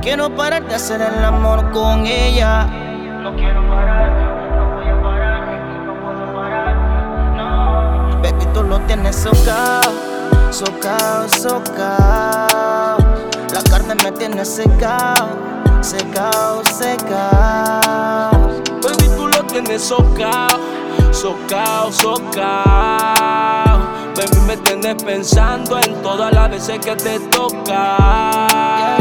quiero parar de hacer el amor con ella. No quiero parar, no voy a parar, no puedo parar, no. Baby, tú lo tienes socao, socao, socao. La carne me tiene secao, secao, secao. Baby, tú lo tienes socao, socao, socao. Baby, me tienes pensando en todas las veces que te toca.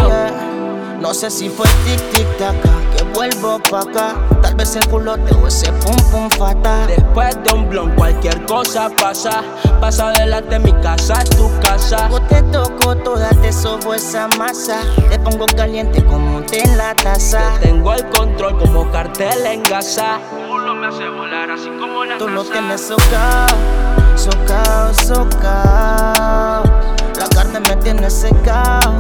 No sé si fue tic tic taca que vuelvo pa' acá. Tal vez el culote o ese pum pum fatal. Después de un blon, cualquier cosa pasa. Pasa adelante, mi casa es tu casa. Yo te toco toda, te sobo esa masa. Te pongo caliente como un té en la taza. Tengo el control como cartel en gasa. Culo me hace volar así como la Tú lo tienes socao, socao, socao. La carne me tiene secao,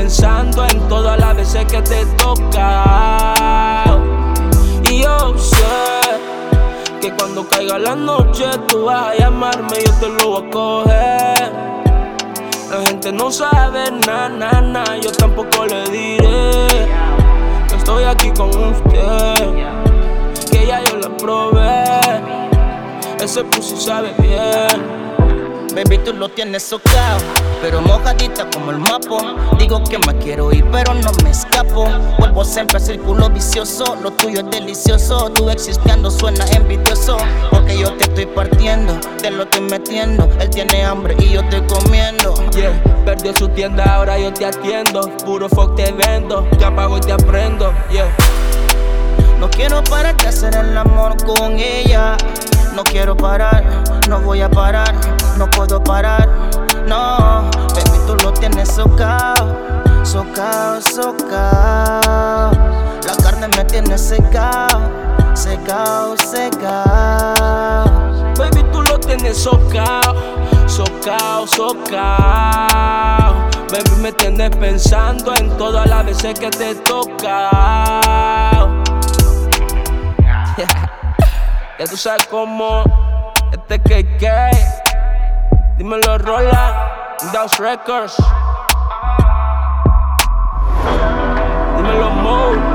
pensando en todas las veces que te toca. Y yo sé que cuando caiga la noche tú vas a llamarme y yo te lo voy a coger. La gente no sabe nada, nada, nada, yo tampoco le diré. que estoy aquí con usted, que ya yo la probé. Ese pussy sabe bien. Baby, tú lo tienes socao, pero mojadita como el mapo. Digo que me quiero ir, pero no me escapo. Vuelvo siempre a círculo vicioso. Lo tuyo es delicioso. Tú existiendo suena envidioso. Porque yo te estoy partiendo, te lo estoy metiendo. Él tiene hambre y yo estoy comiendo. Yeah, perdió su tienda, ahora yo te atiendo. Puro fuck te vendo, te apago y te aprendo. Yeah, No quiero parar de hacer el amor con ella. No quiero parar, no voy a parar, no puedo parar. No, baby, tú lo tienes socao, socao, socao. La carne me tiene secao, secao, secao. baby, tú lo tienes socao, socao, socao. Baby, me tienes pensando en todas las veces que te toca. Ya tú sabes cómo este KK. Dímelo, Rola. Dows Records. Dímelo, Mo.